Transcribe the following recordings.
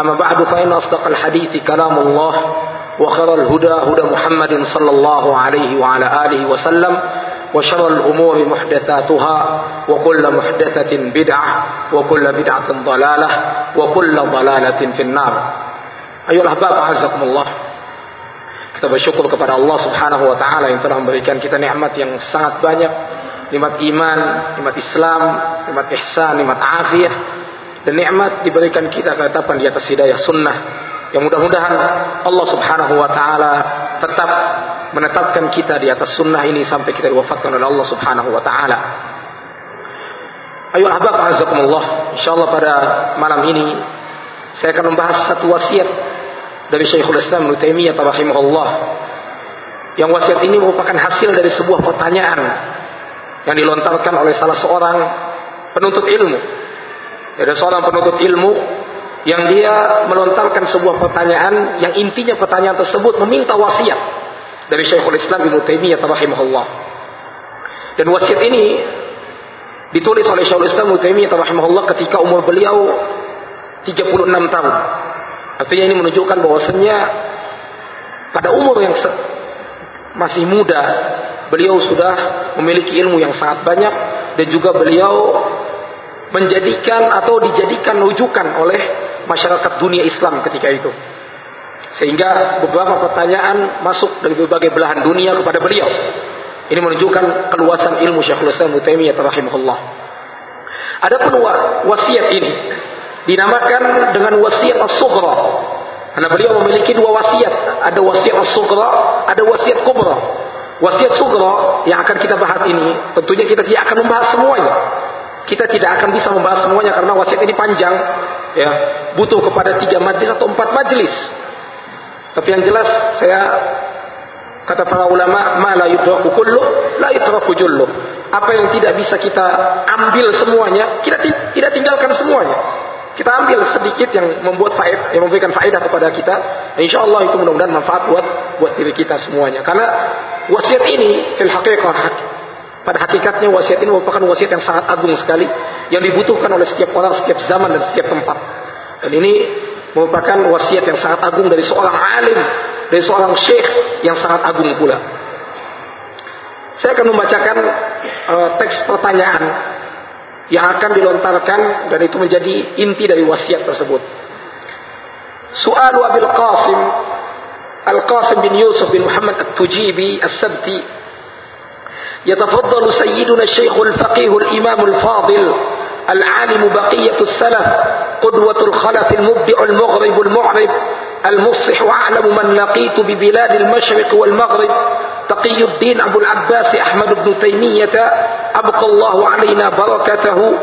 أما بعد فإن أصدق الحديث كلام الله وخير الهدى هدى محمد صلى الله عليه وعلى آله وسلم وشر الأمور محدثاتها وكل محدثة بدعة وكل بدعة ضلالة وكل ضلالة في النار أيها الأحباب أعزكم الله kita bersyukur kepada Allah Subhanahu wa taala yang telah memberikan kita nikmat yang sangat banyak, nikmat iman, nikmat Islam, nikmat ihsan, nikmat afiyah dan nikmat diberikan kita ketetapan di atas hidayah sunnah. Yang mudah-mudahan Allah Subhanahu wa taala tetap menetapkan kita di atas sunnah ini sampai kita diwafatkan oleh Allah Subhanahu wa taala. Ayo ahbab azakumullah, insyaallah pada malam ini saya akan membahas satu wasiat dari Syekhul Islam Ibnu Taimiyah rahimahullah. Yang wasiat ini merupakan hasil dari sebuah pertanyaan yang dilontarkan oleh salah seorang penuntut ilmu. Ada seorang penuntut ilmu yang dia melontarkan sebuah pertanyaan yang intinya pertanyaan tersebut meminta wasiat dari Syekhul Islam Ibnu Taimiyah rahimahullah. Dan wasiat ini ditulis oleh Syekhul Islam Ibnu Taimiyah rahimahullah ketika umur beliau 36 tahun. Artinya ini menunjukkan bahwasanya pada umur yang masih muda beliau sudah memiliki ilmu yang sangat banyak dan juga beliau menjadikan atau dijadikan rujukan oleh masyarakat dunia Islam ketika itu. Sehingga beberapa pertanyaan masuk dari berbagai belahan dunia kepada beliau. Ini menunjukkan keluasan ilmu Syekhul Islam Taimiyah rahimahullah. Adapun wasiat ini dinamakan dengan wasiat as-sughra. Karena beliau memiliki dua wasiat, ada wasiat as-sughra, ada wasiat kubra. Wasiat sughra yang akan kita bahas ini, tentunya kita tidak akan membahas semuanya. Kita tidak akan bisa membahas semuanya karena wasiat ini panjang, ya, butuh kepada tiga majlis atau empat majlis. Tapi yang jelas saya kata para ulama, ma la kullu, la jullu. Apa yang tidak bisa kita ambil semuanya, kita tidak tinggalkan semuanya. Kita ambil sedikit yang membuat faedah, yang memberikan faedah kepada kita. Insya Allah itu mudah-mudahan manfaat buat buat diri kita semuanya. Karena wasiat ini fil pada hakikatnya wasiat ini merupakan wasiat yang sangat agung sekali yang dibutuhkan oleh setiap orang, setiap zaman dan setiap tempat. Dan ini merupakan wasiat yang sangat agung dari seorang alim, dari seorang syekh yang sangat agung pula. Saya akan membacakan uh, teks pertanyaan yang akan dilontarkan dan itu menjadi inti dari wasiat tersebut. Soal Abil Qasim Al-Qasim bin Yusuf bin Muhammad At-Tujibi As-Sabti يتفضل سيدنا الشيخ الفقيه الإمام الفاضل العالم بقية السلف قدوة الخلف المبدع المغرب المعرب المفصح أعلم من لقيت ببلاد المشرق والمغرب تقي الدين أبو العباس أحمد بن تيمية أبقى الله علينا بركته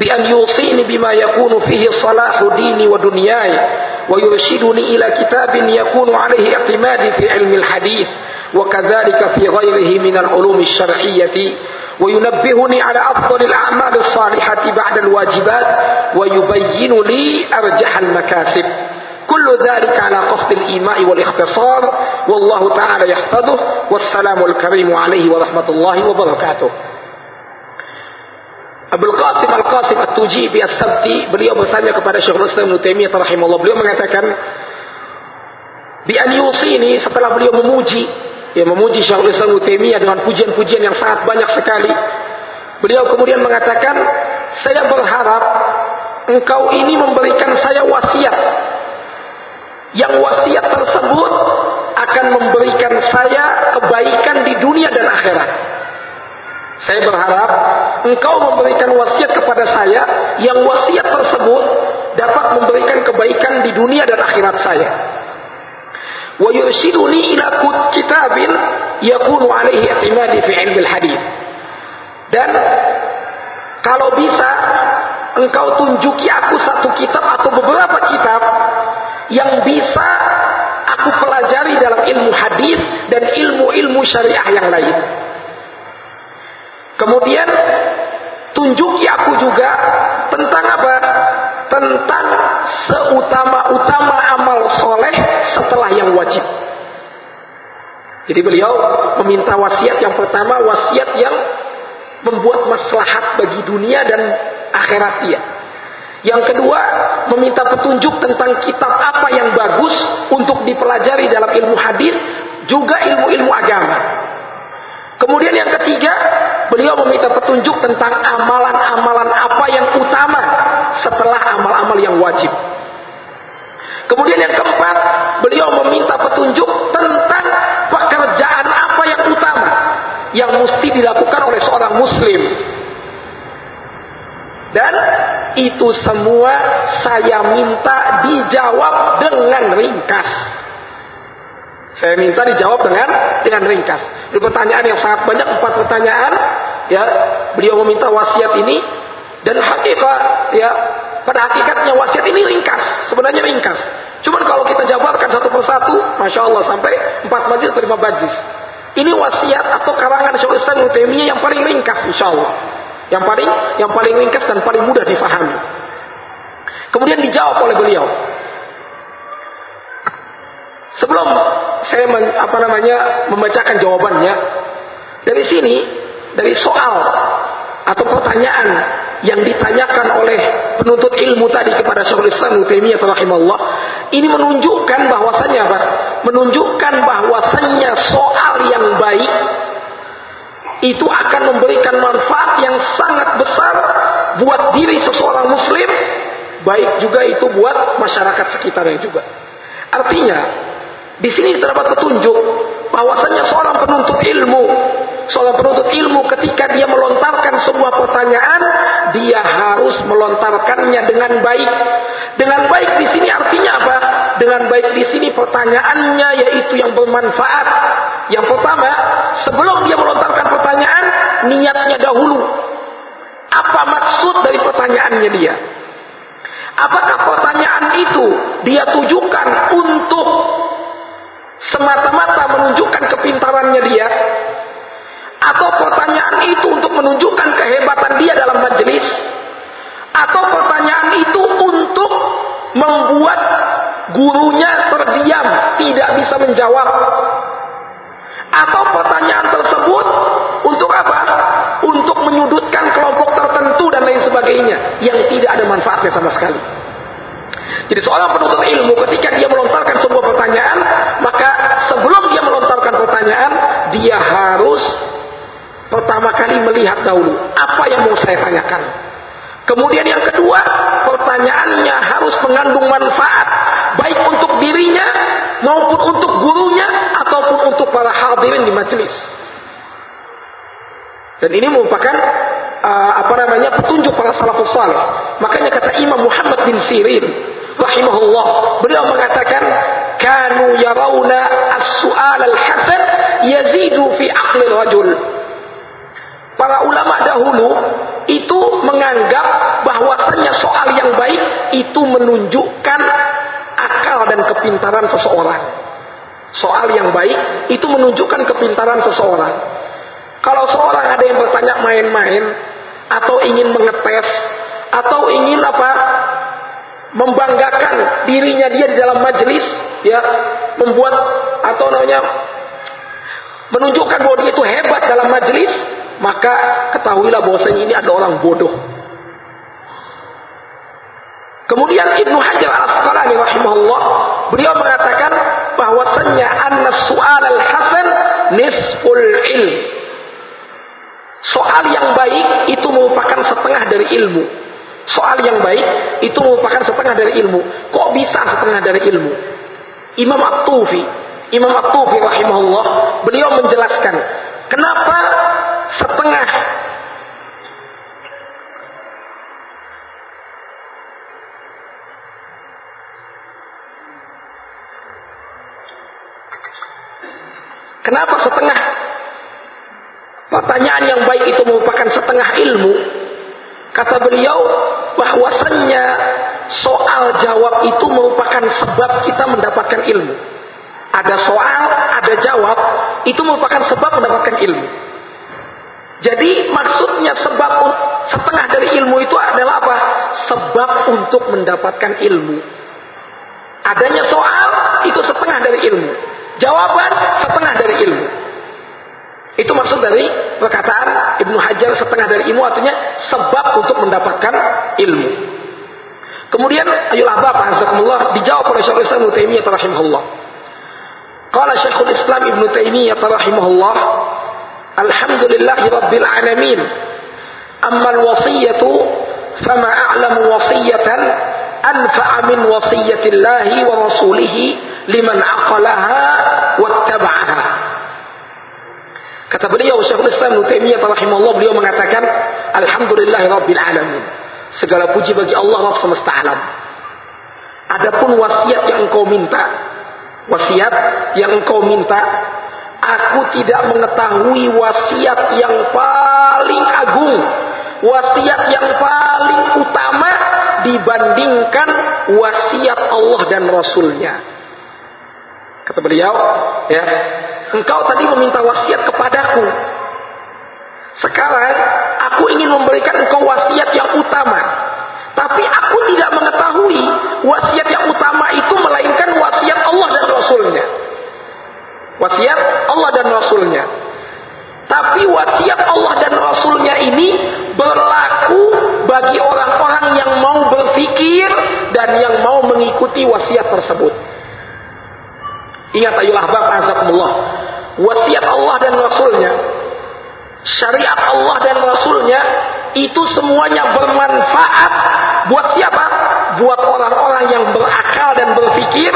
بأن يوصيني بما يكون فيه صلاح ديني ودنياي ويرشدني إلى كتاب يكون عليه اعتمادي في علم الحديث. وكذلك في غيره من العلوم الشرعية وينبهني على أفضل الأعمال الصالحة بعد الواجبات ويبين لي أرجح المكاسب. كل ذلك على قصد الإيماء والاختصار والله تعالى يحفظه والسلام الكريم عليه ورحمة الله وبركاته. Abdul Qasim Al-Qasim At-Tujibi As-Sabti beliau bertanya kepada Syekhul Islam Ibnu Taimiyah rahimahullah. Beliau mengatakan bi an yusini setelah beliau memuji ya memuji Syekhul Islam dengan pujian-pujian yang sangat banyak sekali. Beliau kemudian mengatakan saya berharap engkau ini memberikan saya wasiat. Yang wasiat tersebut akan memberikan saya kebaikan di dunia dan akhirat. Saya berharap engkau memberikan wasiat kepada saya yang wasiat tersebut dapat memberikan kebaikan di dunia dan akhirat saya. Wa yurshiduni ila kitabin yakunu alaihi fi ilmi hadis. Dan kalau bisa engkau tunjuki aku satu kitab atau beberapa kitab yang bisa aku pelajari dalam ilmu hadis dan ilmu-ilmu syariah yang lain. Kemudian tunjuki aku juga tentang apa? Tentang seutama-utama amal soleh setelah yang wajib. Jadi beliau meminta wasiat yang pertama, wasiat yang membuat maslahat bagi dunia dan akhirat dia. Yang kedua, meminta petunjuk tentang kitab apa yang bagus untuk dipelajari dalam ilmu hadis, juga ilmu-ilmu agama. Kemudian yang ketiga, beliau meminta petunjuk tentang amalan-amalan apa yang utama setelah amal-amal yang wajib. Kemudian yang keempat, beliau meminta petunjuk tentang pekerjaan apa yang utama yang mesti dilakukan oleh seorang muslim. Dan itu semua saya minta dijawab dengan ringkas. Saya minta dijawab dengan dengan ringkas. Di pertanyaan yang sangat banyak, empat pertanyaan, ya beliau meminta wasiat ini dan hakikat ya pada hakikatnya wasiat ini ringkas, sebenarnya ringkas. Cuman kalau kita jabarkan satu persatu, masya Allah sampai empat majlis atau lima majlis. Ini wasiat atau karangan Syaikhul Islam yang paling ringkas insya Allah. Yang paling yang paling ringkas dan paling mudah difahami. Kemudian dijawab oleh beliau. Sebelum saya men, apa namanya membacakan jawabannya, dari sini dari soal atau pertanyaan yang ditanyakan oleh penuntut ilmu tadi kepada Syekhul Islam Taimiyah rahimahullah ini menunjukkan bahwasannya apa? Menunjukkan bahwasannya soal yang baik itu akan memberikan manfaat yang sangat besar buat diri seseorang muslim baik juga itu buat masyarakat sekitarnya juga. Artinya di sini terdapat petunjuk bahwasannya seorang penuntut ilmu seorang penuntut ilmu ketika dia melontarkan sebuah pertanyaan, dia harus melontarkannya dengan baik. Dengan baik di sini artinya apa? Dengan baik di sini pertanyaannya yaitu yang bermanfaat. Yang pertama, sebelum dia melontarkan pertanyaan, niatnya dahulu. Apa maksud dari pertanyaannya dia? Apakah pertanyaan itu dia tujukan untuk semata-mata menunjukkan kepintarannya dia atau pertanyaan itu untuk menunjukkan kehebatan dia dalam majelis? Atau pertanyaan itu untuk membuat gurunya terdiam, tidak bisa menjawab? Atau pertanyaan tersebut untuk apa? Untuk menyudutkan kelompok tertentu dan lain sebagainya yang tidak ada manfaatnya sama sekali. Jadi seorang penuntut ilmu ketika dia melontarkan sebuah pertanyaan, maka sebelum dia melontarkan pertanyaan, dia harus Pertama kali melihat dahulu apa yang mau saya tanyakan. Kemudian yang kedua, pertanyaannya harus mengandung manfaat baik untuk dirinya maupun untuk gurunya ataupun untuk para hadirin di majelis. Dan ini merupakan uh, apa namanya petunjuk para salafus saleh. Makanya kata Imam Muhammad bin Sirin rahimahullah, beliau mengatakan kanu yarawna as-su'al al-hasan yazidu fi aqli rajul Para ulama dahulu itu menganggap bahwasannya soal yang baik itu menunjukkan akal dan kepintaran seseorang. Soal yang baik itu menunjukkan kepintaran seseorang. Kalau seorang ada yang bertanya main-main atau ingin mengetes atau ingin apa? membanggakan dirinya dia di dalam majelis ya membuat atau namanya menunjukkan bahwa dia itu hebat dalam majelis maka ketahuilah bahwasanya ini ada orang bodoh. Kemudian Ibnu Hajar Al-Asqalani rahimahullah beliau mengatakan bahwasanya anna su'al al-hasan nisful ilm. Soal yang baik itu merupakan setengah dari ilmu. Soal yang baik itu merupakan setengah dari ilmu. Kok bisa setengah dari ilmu? Imam At-Tufi, Imam At-Tufi rahimahullah, beliau menjelaskan kenapa setengah Kenapa setengah? Pertanyaan yang baik itu merupakan setengah ilmu. Kata beliau bahwasannya soal jawab itu merupakan sebab kita mendapatkan ilmu. Ada soal, ada jawab, itu merupakan sebab mendapatkan ilmu. Jadi maksudnya sebab setengah dari ilmu itu adalah apa? Sebab untuk mendapatkan ilmu. Adanya soal itu setengah dari ilmu. Jawaban setengah dari ilmu. Itu maksud dari perkataan Ibnu Hajar setengah dari ilmu artinya sebab untuk mendapatkan ilmu. Kemudian ayolah Bapak azakumullah dijawab oleh Syekhul Islam Ibnu Taimiyah rahimahullah. Qala Syekhul Islam Ibnu Taimiyah rahimahullah Alhamdulillahi Rabbil Alamin Amma al-wasiyatu Fama a'lamu wasiyatan Anfa'a min wasiyatillahi wa rasulihi Liman aqalaha Wattaba'aha Kata beliau Syekhul Islam Nutaimiyah rahimahullah beliau mengatakan Alhamdulillahi Rabbil Alamin Segala puji bagi Allah Rabb semesta alam. Adapun wasiat yang engkau minta Wasiat yang engkau minta Aku tidak mengetahui wasiat yang paling agung, wasiat yang paling utama dibandingkan wasiat Allah dan Rasulnya. Kata beliau, ya, engkau tadi meminta wasiat kepadaku. Sekarang aku ingin memberikan engkau wasiat yang utama. Tapi aku tidak mengetahui wasiat yang utama itu melainkan wasiat Allah dan Rasulnya. Wasiat Allah dan Rasulnya. Tapi wasiat Allah dan Rasulnya ini berlaku bagi orang-orang yang mau berpikir dan yang mau mengikuti wasiat tersebut. Ingat ayolah Bapak Azakumullah. Wasiat Allah dan Rasulnya. Syariat Allah dan Rasulnya itu semuanya bermanfaat buat siapa? Buat orang-orang yang berakal dan berpikir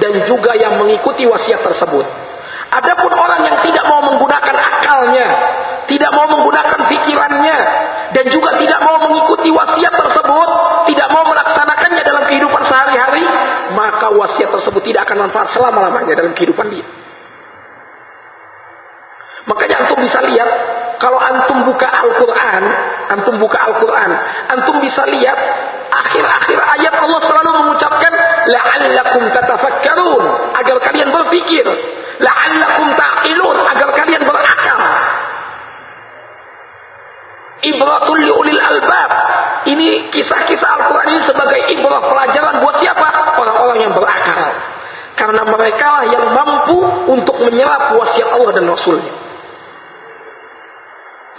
dan juga yang mengikuti wasiat tersebut. Adapun orang yang tidak mau menggunakan akalnya, tidak mau menggunakan pikirannya, dan juga tidak mau mengikuti wasiat tersebut, tidak mau melaksanakannya dalam kehidupan sehari-hari, maka wasiat tersebut tidak akan manfaat selama-lamanya dalam kehidupan dia. Makanya antum bisa lihat kalau antum buka Al-Quran, antum buka Al-Quran, antum bisa lihat akhir-akhir ayat Allah selalu mengucapkan la'allakum tatafakkarun agar kalian berpikir. La'allakum ta'qilun agar kalian berakal. Ibratul liulil albab. Ini kisah-kisah Al-Quran ini sebagai ibrah pelajaran buat siapa? orang-orang yang berakal. Karena mereka lah yang mampu untuk menyerap wasiat Allah dan Rasulnya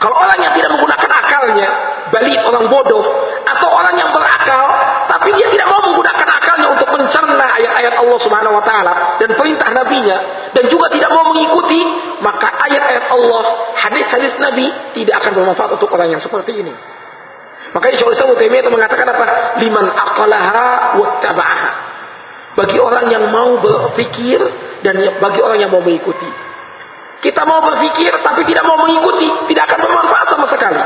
kalau orang yang tidak menggunakan akalnya balik orang bodoh. Atau orang yang berakal tapi dia tidak mau menggunakan akalnya untuk mencerna ayat-ayat Allah Subhanahu wa taala dan perintah nabinya dan juga tidak mau mengikuti maka ayat-ayat Allah hadis-hadis nabi tidak akan bermanfaat untuk orang yang seperti ini. Makanya Syaikhul Islam Taimiyah mengatakan apa? Liman aqalaha wattaba'aha bagi orang yang mau berpikir dan bagi orang yang mau mengikuti kita mau berpikir tapi tidak mau mengikuti tidak akan bermanfaat sama sekali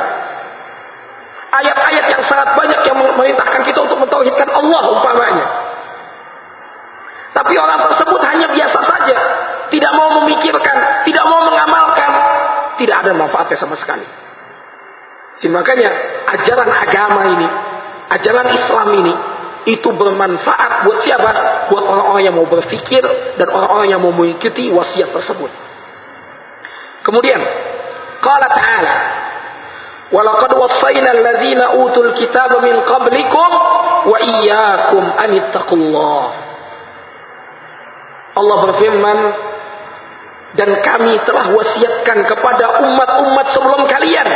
ayat-ayat yang sangat banyak yang memerintahkan kita untuk mentauhidkan Allah umpamanya. Tapi orang tersebut hanya biasa saja, tidak mau memikirkan, tidak mau mengamalkan, tidak ada manfaatnya sama sekali. Jadi makanya ajaran agama ini, ajaran Islam ini itu bermanfaat buat siapa? Buat orang-orang yang mau berpikir dan orang-orang yang mau mengikuti wasiat tersebut. Kemudian, qala ta'ala Walaqad wassayna alladhina utul kitaba min qablikum wa iyyakum an ittaqullah. Allah berfirman dan kami telah wasiatkan kepada umat-umat sebelum kalian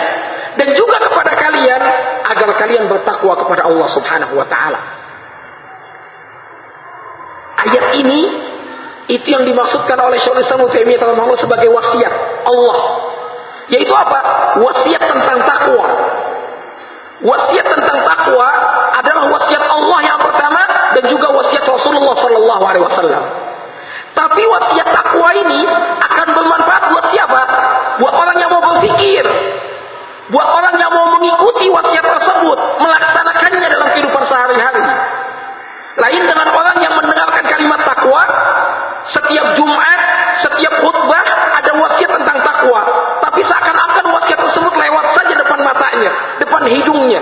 dan juga kepada kalian agar kalian bertakwa kepada Allah Subhanahu wa taala. Ayat ini itu yang dimaksudkan oleh Syaikhul Islam Taimiyah sebagai wasiat Allah yaitu apa? Wasiat tentang takwa. Wasiat tentang takwa adalah wasiat Allah yang pertama dan juga wasiat Rasulullah Sallallahu Alaihi Wasallam. Tapi wasiat takwa ini akan bermanfaat buat siapa? Buat orang yang mau berpikir, buat orang yang mau mengikuti wasiat tersebut, melaksanakannya dalam kehidupan sehari-hari. Lain dengan orang yang mendengarkan kalimat takwa, setiap Jumat, setiap khutbah ada wasiat tentang takwa. Tapi seakan-akan wasiat tersebut lewat saja depan matanya, depan hidungnya.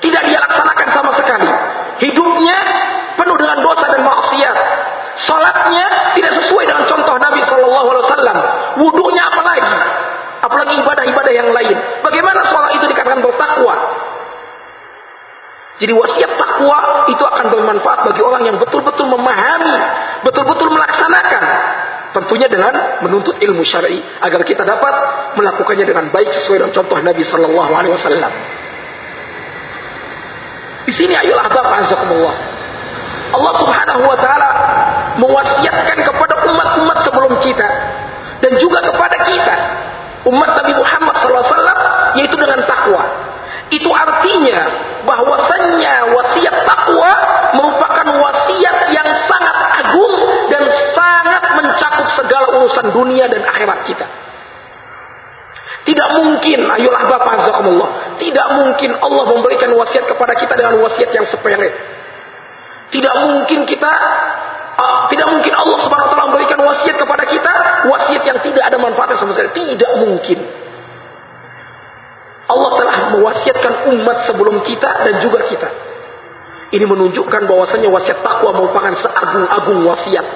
Tidak dia laksanakan sama sekali. Hidupnya penuh dengan dosa dan maksiat. Salatnya tidak sesuai dengan contoh Nabi Shallallahu Alaihi Wasallam. Wudhunya apalagi, apalagi ibadah-ibadah yang lain. Bagaimana sholat itu dikatakan bertakwa? Jadi wasiat takwa itu akan bermanfaat bagi orang yang betul-betul memahami, betul-betul melaksanakan. Tentunya dengan menuntut ilmu syar'i agar kita dapat melakukannya dengan baik sesuai dengan contoh Nabi Sallallahu Alaihi Wasallam. Di sini ayolah azakumullah. Allah Subhanahu Wa Taala mewasiatkan kepada umat-umat sebelum kita dan juga kepada kita umat Nabi Muhammad SAW yaitu dengan takwa. Itu artinya bahwasannya wasiat takwa merupakan wasiat yang sangat agung dan sangat mencakup segala urusan dunia dan akhirat kita. Tidak mungkin, ayolah Bapak Azakumullah. Tidak mungkin Allah memberikan wasiat kepada kita dengan wasiat yang sepele. Tidak mungkin kita tidak mungkin Allah Subhanahu wa taala memberikan wasiat kepada kita wasiat yang tidak ada manfaatnya sama sekali. Tidak mungkin. Allah telah mewasiatkan umat sebelum kita dan juga kita. Ini menunjukkan bahwasanya wasiat takwa merupakan seagung-agung wasiat.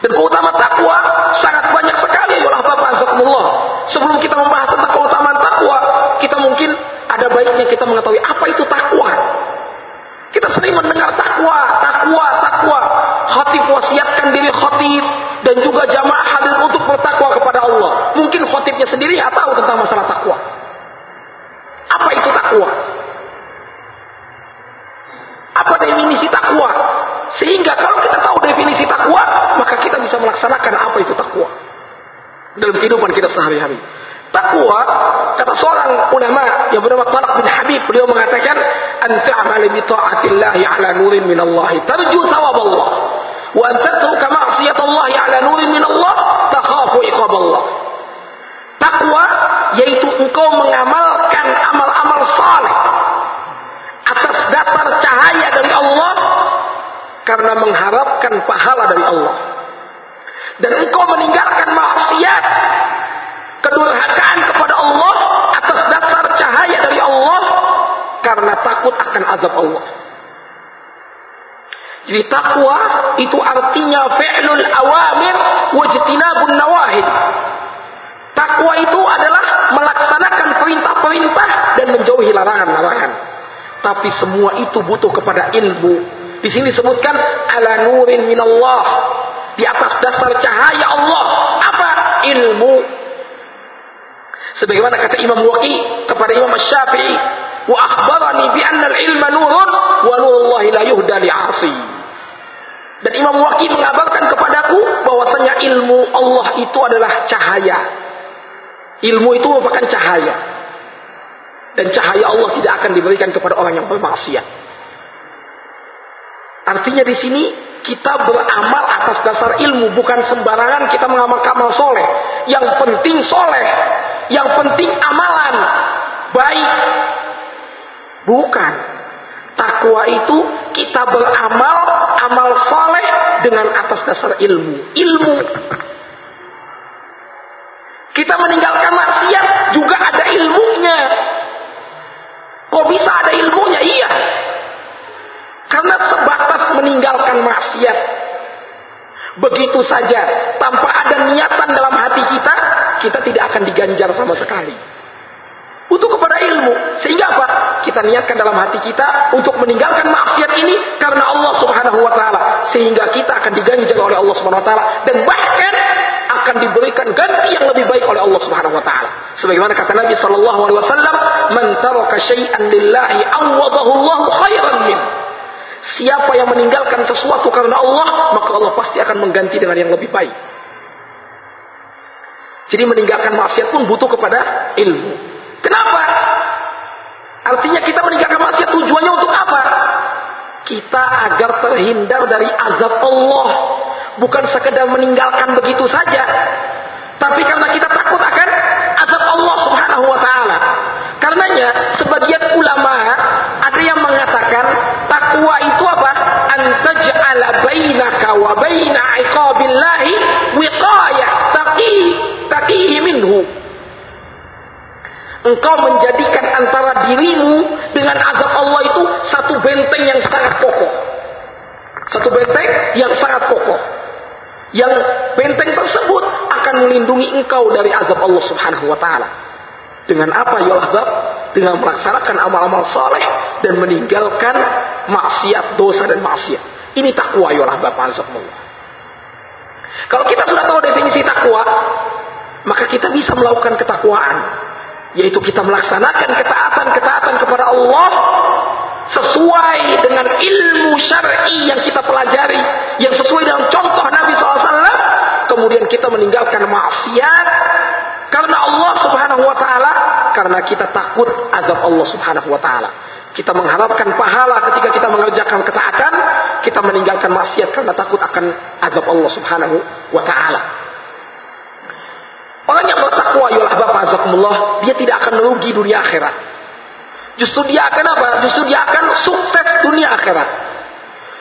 Dan keutamaan takwa sangat banyak sekali ya Bapak. Sebelum kita membahas tentang keutamaan takwa, kita mungkin ada baiknya kita mengetahui apa itu takwa. Kita sering mendengar takwa, takwa, takwa. Khatib wasiatkan diri khatib dan juga jamaah hadir untuk bertakwa kepada Allah. Mungkin khatibnya sendiri nggak tahu tentang masalah takwa. Apa itu takwa? Apa definisi takwa? Sehingga kalau kita tahu definisi takwa, maka kita bisa melaksanakan apa itu takwa dalam kehidupan kita sehari-hari. Takwa kata seorang ulama yang bernama Talak bin Habib beliau mengatakan anta amal bi taatillahi ala nurin min Allah tarju thawab Allah wa an tatruka ma'siyat Allah ala nurin min Allah takhafu iqab Allah takwa yaitu engkau mengamalkan amal-amal saleh atas dasar cahaya dari Allah karena mengharapkan pahala dari Allah. Dan engkau meninggalkan maksiat kedurhakaan kepada Allah atas dasar cahaya dari Allah karena takut akan azab Allah. Jadi takwa itu artinya fi'lul awamir wajtinabun nawahid. Takwa itu adalah melaksanakan perintah-perintah dan menjauhi larangan-larangan. Tapi semua itu butuh kepada ilmu. Di sini disebutkan ala nurin minallah. Di atas dasar cahaya Allah. Apa? Ilmu Sebagaimana kata Imam Waqi kepada Imam Syafi'i, "Wa akhbarani bi anna al-ilma nurun wa nurullahi la yuhda li'asi." Dan Imam Waqi mengabarkan kepadaku bahwasanya ilmu Allah itu adalah cahaya. Ilmu itu merupakan cahaya. Dan cahaya Allah tidak akan diberikan kepada orang yang bermaksiat. Artinya di sini kita beramal atas dasar ilmu bukan sembarangan kita mengamalkan amal soleh. Yang penting soleh, yang penting amalan baik. Bukan. Takwa itu kita beramal amal soleh dengan atas dasar ilmu. Ilmu. Kita meninggalkan maksiat juga ada ilmunya. Kok bisa ada ilmunya? Iya. Karena sebatas meninggalkan maksiat. Begitu saja tanpa ada niatan dalam hati kita, kita tidak akan diganjar sama sekali. Untuk kepada ilmu. Sehingga apa? Kita niatkan dalam hati kita untuk meninggalkan maksiat ini karena Allah Subhanahu wa taala sehingga kita akan diganjar oleh Allah Subhanahu wa taala dan bahkan akan diberikan ganti yang lebih baik oleh Allah Subhanahu wa taala. Sebagaimana kata Nabi sallallahu alaihi wasallam, "Man taraka syai'an lillahi awadahu Allah khairan min." Siapa yang meninggalkan sesuatu karena Allah, maka Allah pasti akan mengganti dengan yang lebih baik. Jadi meninggalkan maksiat pun butuh kepada ilmu. Kenapa? Artinya kita meninggalkan maksiat tujuannya untuk apa? Kita agar terhindar dari azab Allah. Bukan sekedar meninggalkan begitu saja. Tapi karena kita takut akan azab Allah subhanahu wa ta'ala. Karenanya sebagian ulama ada yang mengatakan takwa itu apa? Antaj'ala bainaka wa baina iqabillahi wiqayah taqi taqihi minhu. Engkau menjadikan antara dirimu dengan azab Allah itu satu benteng yang sangat kokoh. Satu benteng yang sangat kokoh. Yang benteng tersebut akan melindungi engkau dari azab Allah Subhanahu wa taala. Dengan apa ya Allah? dengan melaksanakan amal-amal soleh dan meninggalkan maksiat, dosa dan maksiat. Ini takwa yolah Bapak Azzaqullah. Kalau kita sudah tahu definisi takwa, maka kita bisa melakukan ketakwaan. Yaitu kita melaksanakan ketaatan-ketaatan kepada Allah sesuai dengan ilmu syar'i yang kita pelajari, yang sesuai dengan contoh Nabi SAW, kemudian kita meninggalkan maksiat karena Allah Subhanahu wa taala, karena kita takut azab Allah Subhanahu wa taala. Kita mengharapkan pahala ketika kita mengerjakan ketaatan, kita meninggalkan maksiat karena takut akan azab Allah Subhanahu wa taala. Orang yang bertakwa ya azakumullah, dia tidak akan merugi dunia akhirat. Justru dia akan apa? Justru dia akan sukses dunia akhirat.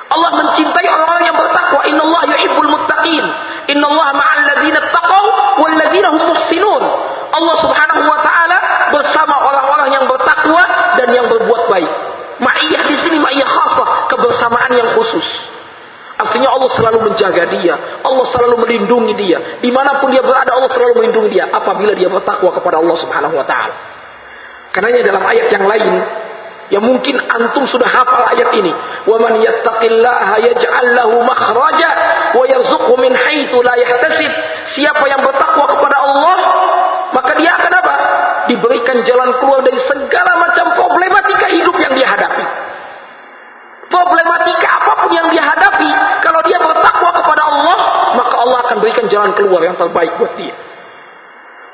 Allah mencintai orang-orang yang bertakwa. Inna Allah yuhibbul muttaqin. Inna Allah ma'al ladhina taqaw wal ladhina hum muhsinun. Allah subhanahu wa ta'ala bersama orang-orang yang bertakwa dan yang berbuat baik. Ma'iyah di sini ma'iyah khasah. Kebersamaan yang khusus. Artinya Allah selalu menjaga dia. Allah selalu melindungi dia. Di mana pun dia berada Allah selalu melindungi dia. Apabila dia bertakwa kepada Allah subhanahu wa ta'ala. Karena dalam ayat yang lain Ya mungkin antum sudah hafal ayat ini. Wa man yattaqillaha yaj'al lahu makhraja wa yarzuqhu min haitsu la yahtasib. Siapa yang bertakwa kepada Allah, maka dia akan apa? Diberikan jalan keluar dari segala macam problematika hidup yang dia hadapi. Problematika apa pun yang dia hadapi, kalau dia bertakwa kepada Allah, maka Allah akan berikan jalan keluar yang terbaik buat dia.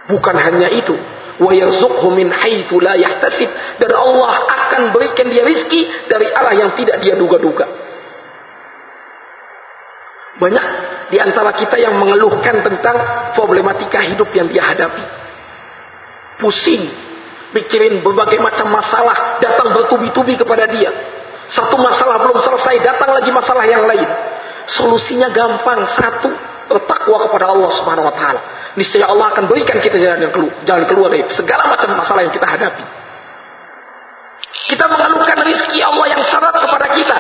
Bukan hanya itu, wa yarzuqhu min haitsu la yahtasib dan Allah akan berikan dia rizki dari arah yang tidak dia duga-duga. Banyak di antara kita yang mengeluhkan tentang problematika hidup yang dia hadapi. Pusing, pikirin berbagai macam masalah datang bertubi-tubi kepada dia. Satu masalah belum selesai, datang lagi masalah yang lain. Solusinya gampang, satu, bertakwa kepada Allah Subhanahu wa taala niscaya Allah akan berikan kita jalan yang keluar, jalan keluar dari segala macam masalah yang kita hadapi. Kita mengeluhkan rizki Allah yang syarat kepada kita.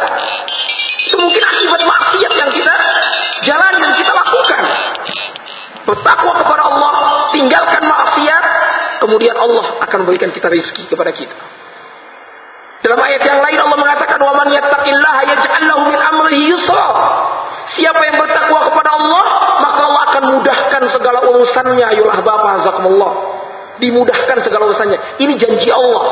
Itu mungkin akibat maksiat yang kita jalan yang kita lakukan. Bertakwa kepada Allah, tinggalkan maksiat, kemudian Allah akan berikan kita rizki kepada kita. Dalam ayat yang lain Allah mengatakan wa man yattaqillaha yaj'al lahu min amrihi yusra. Siapa yang bertakwa kepada Allah, maka Allah akan mudahkan segala urusannya. Ayolah Bapak, Azakumullah. Dimudahkan segala urusannya. Ini janji Allah.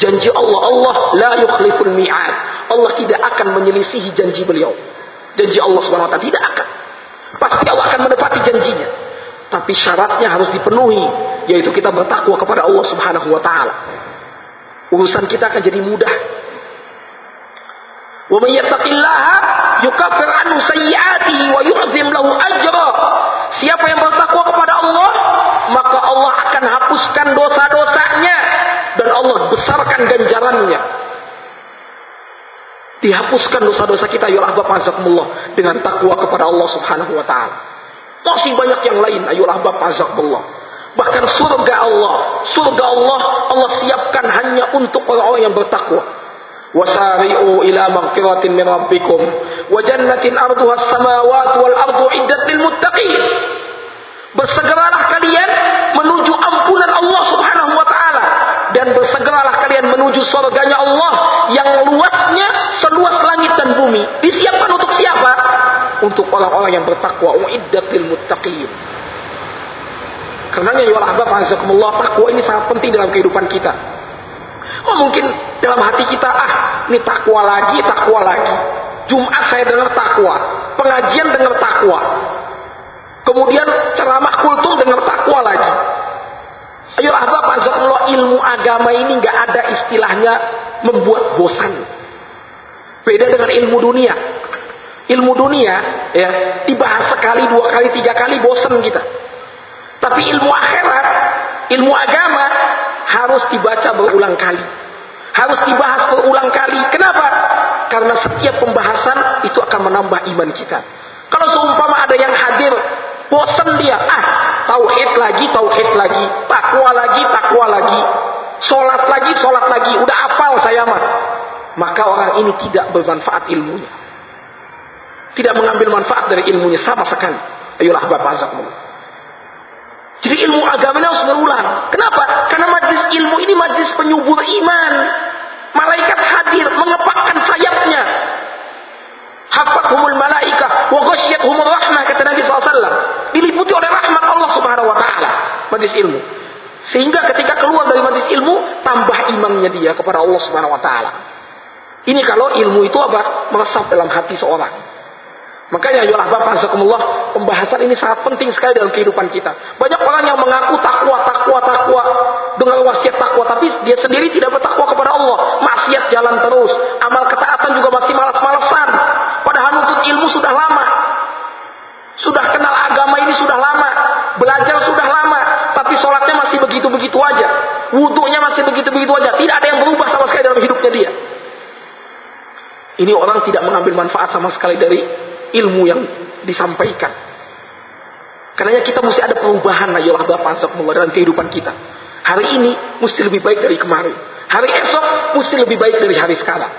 Janji Allah. Allah la yukhliful mi'ad. Allah tidak akan menyelisihi janji beliau. Janji Allah SWT tidak akan. Pasti Allah akan menepati janjinya. Tapi syaratnya harus dipenuhi. Yaitu kita bertakwa kepada Allah Subhanahu wa taala. Urusan kita akan jadi mudah. Wa may yattaqillaha yukaffir anhu sayyi'atihi wa yu'zim lahu ajra. Siapa yang bertakwa kepada Allah, maka Allah akan hapuskan dosa-dosanya dan Allah besarkan ganjarannya. Dihapuskan dosa-dosa kita ya Allah dengan takwa kepada Allah Subhanahu wa taala. Masih banyak yang lain. Ayolah Bapak azab Allah. Bahkan surga Allah. Surga Allah Allah siapkan hanya untuk orang-orang yang bertakwa. Wasari'u ila maghfiratin min rabbikum wa jannatin arduha as-samawati wal ardu iddat lil muttaqin. Bersegeralah kalian menuju ampunan Allah Subhanahu wa taala dan bersegeralah kalian menuju surganya Allah yang luasnya seluas langit dan bumi. Disiapkan untuk siapa? Untuk orang-orang yang bertakwa. Uiddat lil muttaqin. Karenanya ya Allah, takwa ini sangat penting dalam kehidupan kita. Oh mungkin dalam hati kita, ah ini takwa lagi, takwa lagi. Jumat saya dengar takwa, pengajian dengar takwa. Kemudian ceramah kultum dengar takwa lagi. Ayo ahbab azakullah ilmu agama ini nggak ada istilahnya membuat bosan. Beda dengan ilmu dunia. Ilmu dunia ya dibahas sekali, dua kali, tiga kali bosan kita. Tapi ilmu akhirat, ilmu agama harus dibaca berulang kali. Harus dibahas berulang kali. Kenapa? Karena setiap pembahasan itu akan menambah iman kita. Kalau seumpama ada yang hadir, bosan dia, ah, tauhid lagi, tauhid lagi, takwa lagi, takwa lagi, sholat lagi, sholat lagi, udah apal saya mah. Maka orang ini tidak bermanfaat ilmunya. Tidak mengambil manfaat dari ilmunya sama sekali. Ayolah Bapak Azamullah. Jadi ilmu agama ini harus berulang. Kenapa? Karena majlis ilmu ini majlis penyubur iman. Malaikat hadir mengepakkan sayapnya. Hafathumul malaika wa humul rahmah kata Nabi SAW. Diliputi oleh rahmat Allah Subhanahu wa taala majlis ilmu. Sehingga ketika keluar dari majlis ilmu tambah imannya dia kepada Allah Subhanahu wa taala. Ini kalau ilmu itu apa? Meresap dalam hati seorang. Makanya ayolah Bapak Azakumullah, pembahasan ini sangat penting sekali dalam kehidupan kita. Banyak orang yang mengaku takwa, takwa, takwa dengan wasiat takwa, tapi dia sendiri tidak bertakwa kepada Allah. Maksiat jalan terus, amal ketaatan juga masih malas-malasan. Padahal nuntut ilmu sudah lama. Sudah kenal agama ini sudah lama, belajar sudah lama, tapi sholatnya masih begitu-begitu aja. Wudhunya masih begitu-begitu aja. Tidak ada yang berubah sama sekali dalam hidupnya dia. Ini orang tidak mengambil manfaat sama sekali dari ilmu yang disampaikan. Karena kita mesti ada perubahan ayolah Bapak Astagfirullah dalam kehidupan kita. Hari ini mesti lebih baik dari kemarin. Hari esok mesti lebih baik dari hari sekarang.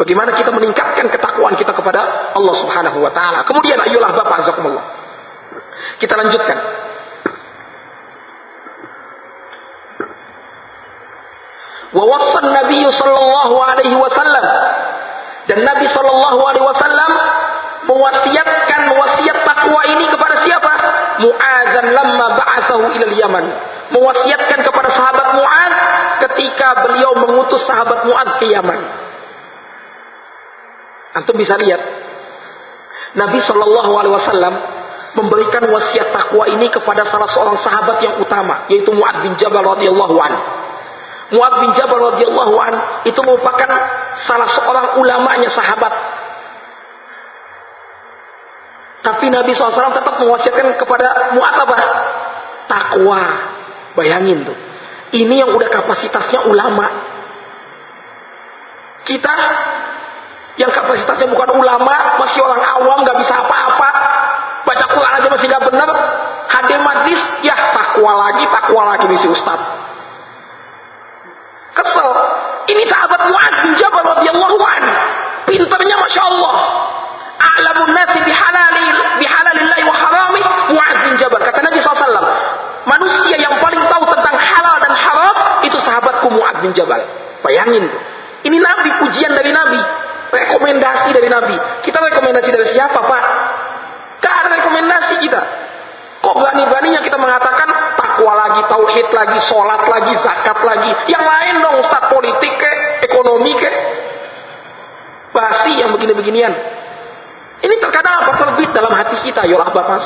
Bagaimana kita meningkatkan ketakwaan kita kepada Allah Subhanahu wa taala. Kemudian ayolah Bapak Astagfirullah. Kita lanjutkan. Wassan Nabi sallallahu alaihi wasallam dan Nabi Shallallahu Alaihi Wasallam mewasiatkan wasiat takwa ini kepada siapa? Muadzan lamma ba'athahu ilal Yaman. Mewasiatkan kepada sahabat Muad ketika beliau mengutus sahabat Muad ke Yaman. Antum bisa lihat Nabi Shallallahu Alaihi Wasallam memberikan wasiat takwa ini kepada salah seorang sahabat yang utama yaitu Muad bin Jabal radhiyallahu anhu. Muad bin Jabal radhiyallahu an itu merupakan salah seorang ulamanya sahabat. Tapi Nabi SAW tetap mewasiatkan kepada Muad apa? Takwa. Bayangin tuh. Ini yang udah kapasitasnya ulama. Kita yang kapasitasnya bukan ulama, masih orang awam, gak bisa apa-apa, baca Quran aja masih gak benar, hadir majlis, ya takwa lagi, takwa lagi nih si Ustadz. Kesel. Ini sahabat Mu'ad bin Jabal radhiyallahu an. Pinternya Masya Allah. A'lamun nasi bihalali bihalalillahi wa harami Mu'ad bin Jabal. Kata Nabi SAW. Manusia yang paling tahu tentang halal dan haram itu sahabatku Mu'ad bin Jabal. Bayangin. Ini Nabi, pujian dari Nabi. Rekomendasi dari Nabi. Kita rekomendasi dari siapa Pak? Ada rekomendasi kita. Kok berani-beraninya kita mengatakan tauhid lagi, sholat lagi, zakat lagi. Yang lain dong Ustaz politik ke, ekonomi ke. Basi yang begini-beginian. Ini terkadang apa? Terbit dalam hati kita. Ya Allah Bapak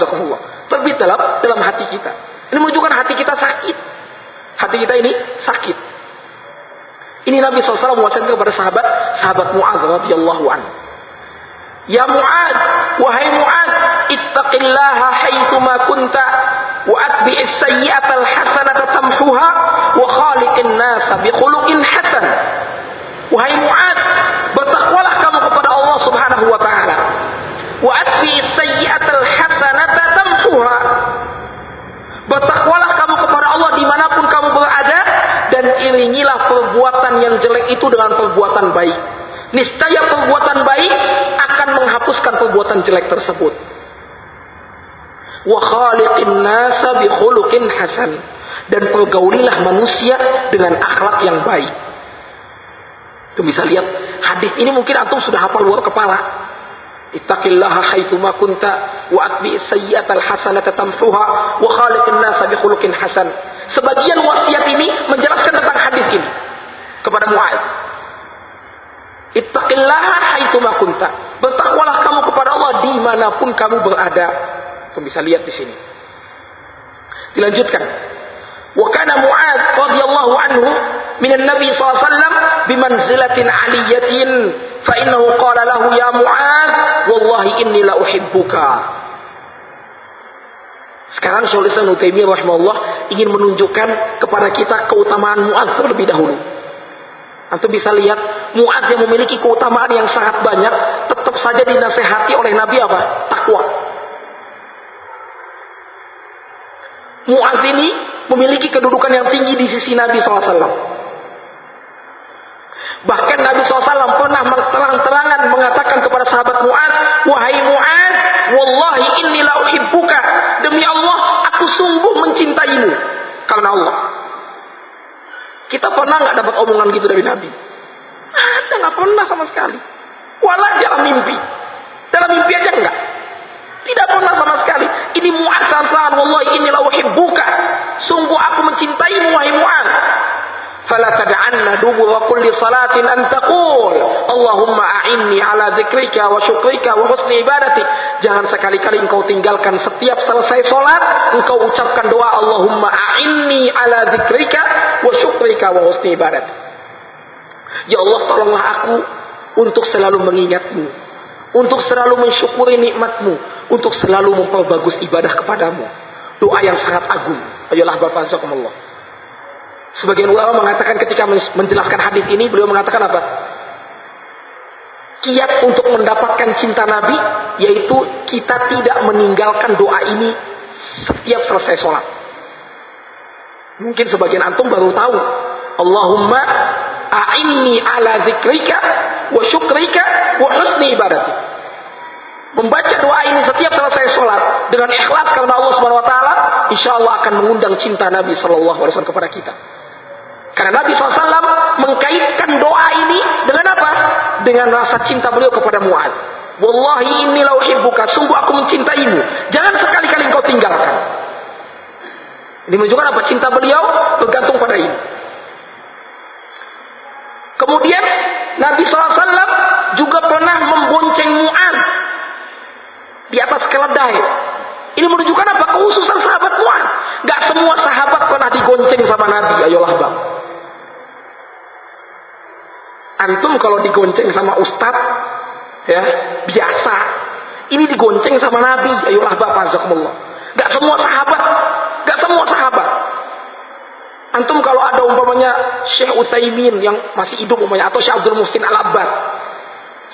Terbit dalam dalam hati kita. Ini menunjukkan hati kita sakit. Hati kita ini sakit. Ini Nabi SAW mewasiatkan kepada sahabat, sahabat Mu'adz radhiyallahu anhu. Ya Mu'ad, wahai Mu'ad, ittaqillaha haitsu ma kunta wa khaliqin nasa bi. Wahai Mu'ad, bertakwalah kamu kepada Allah Subhanahu wa taala. Bertakwalah kamu kepada Allah di mana pun kamu berada dan iringilah perbuatan yang jelek itu dengan perbuatan baik niscaya perbuatan baik akan menghapuskan perbuatan jelek tersebut. Wa khaliqin nasa bi hasan dan pergaulilah manusia dengan akhlak yang baik. Itu bisa lihat hadis ini mungkin antum sudah hafal luar kepala. Ittaqillaha haitsu ma kunta wa atbi sayyi'atal hasanata tamhuha wa khaliqin nasa bi khuluqin hasan. Sebagian wasiat ini menjelaskan tentang hadis ini kepada Mu'adz. Ittaqillaha haitsu ma kunta. Bertakwalah kamu kepada Allah di mana pun kamu berada. Kamu bisa lihat di sini. Dilanjutkan. Wa kana Mu'ad radhiyallahu anhu minan Nabi SAW bimanzilatin aliyatin fa innahu qala lahu ya Mu'ad wallahi inni la uhibbuka. Sekarang Syaikhul Islam Utsaimin rahimahullah ingin menunjukkan kepada kita keutamaan Mu'ad terlebih dahulu. Antum bisa lihat Mu'ad yang memiliki keutamaan yang sangat banyak tetap saja dinasehati oleh Nabi apa? Takwa. Mu'ad ini memiliki kedudukan yang tinggi di sisi Nabi SAW. Bahkan Nabi SAW pernah terang-terangan mengatakan kepada sahabat Mu'ad, Wahai Mu'ad, Wallahi inni la uhibbuka. Demi Allah, aku sungguh mencintaimu. Karena Allah. Pernah nggak dapat omongan gitu dari Nabi? Ada nggak pernah sama sekali. Walau dalam mimpi. Dalam mimpi aja enggak. Tidak pernah sama sekali. Ini mu'asasan. Wallahi inilah wahibbuka. Sungguh aku mencintai wahai Mu'ad. Fala tad'anna dubura kulli salatin an taqul Allahumma a'inni ala zikrika wa syukrika wa husni ibadati. Jangan sekali-kali engkau tinggalkan setiap selesai salat engkau ucapkan doa Allahumma a'inni ala zikrika wa syukrika wa husni ibadati. Ya Allah tolonglah aku untuk selalu mengingatmu untuk selalu mensyukuri nikmatmu untuk selalu memperbagus ibadah kepadamu doa yang sangat agung ayolah Bapak Zakumullah Sebagian ulama mengatakan ketika menjelaskan hadis ini beliau mengatakan apa? Kiat untuk mendapatkan cinta Nabi yaitu kita tidak meninggalkan doa ini setiap selesai sholat. Mungkin sebagian antum baru tahu. Allahumma a'inni ala zikrika wa syukrika wa husni ibadati. Membaca doa ini setiap selesai sholat dengan ikhlas karena Allah Subhanahu Wa Taala, insya Allah akan mengundang cinta Nabi Shallallahu Alaihi Wasallam kepada kita. Karena Nabi SAW mengkaitkan doa ini dengan apa? Dengan rasa cinta beliau kepada Mu'ad. Wallahi inni lauhibbuka. Sungguh aku mencintaimu. Jangan sekali-kali engkau tinggalkan. Ini menunjukkan apa? Cinta beliau bergantung pada ini. Kemudian Nabi SAW juga pernah membonceng Mu'ad di atas keledai. Ini menunjukkan apa? Khususan sahabat Mu'ad. Gak semua sahabat pernah digonceng sama Nabi. Ayolah bang. Antum kalau digonceng sama ustad, ya biasa. Ini digonceng sama Nabi. Ayolah bapak zakumullah. Gak semua sahabat, gak semua sahabat. Antum kalau ada umpamanya Syekh Utsaimin yang masih hidup umpamanya atau Syekh Abdul Muhsin Al Abbad,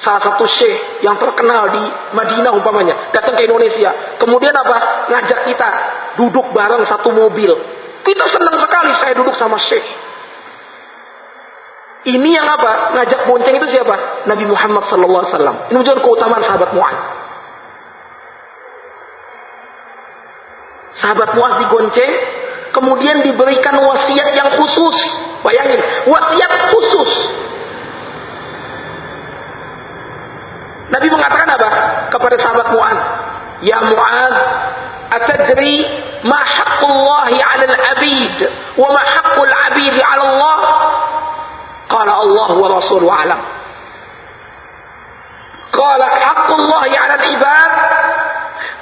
salah satu syekh yang terkenal di Madinah umpamanya datang ke Indonesia kemudian apa ngajak kita duduk bareng satu mobil kita senang sekali saya duduk sama syekh ini yang apa? Ngajak bonceng itu siapa? Nabi Muhammad wasallam. Ini menunjukkan keutamaan sahabat Mu'ad. Sahabat Mu'ad digonceng, kemudian diberikan wasiat yang khusus. Bayangin, wasiat khusus. Nabi mengatakan apa? Kepada sahabat Mu'ad. Ya Mu'ad, atadri ma haqqullahi 'ala al-'abid wa ma haqqul 'abid 'ala Allah? Qala Allah wa Rasul alam. Qala haqqullahi 'ala al-ibad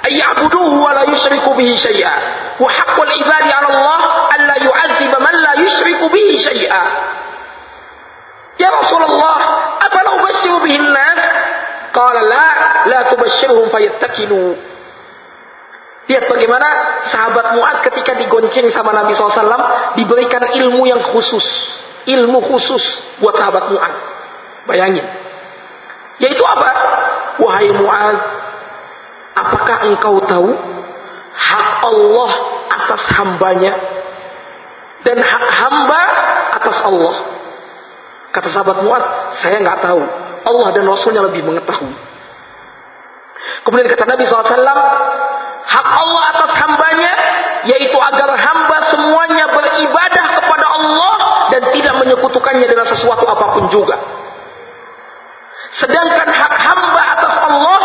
ay ya'buduhu wa la yusyriku bihi syai'a. Wa haqqul ibadi 'ala Allah an la yu'adziba man la yusyriku bihi syai'a. Ya Rasulullah, apa la ubashiru bihi an-nas? Qala la, la tubashshirhum fayattakilu. Lihat bagaimana sahabat Mu'ad ketika digonceng sama Nabi SAW diberikan ilmu yang khusus ilmu khusus buat sahabat Mu'ad. Bayangin. Yaitu apa? Wahai Mu'ad, apakah engkau tahu hak Allah atas hambanya dan hak hamba atas Allah? Kata sahabat Mu'ad, saya nggak tahu. Allah dan Rasulnya lebih mengetahui. Kemudian kata Nabi SAW, hak Allah atas hambanya, yaitu agar hamba semuanya beribadah kepada Allah dan tidak menyekutukannya dengan sesuatu apa pun juga. Sedangkan hak hamba atas Allah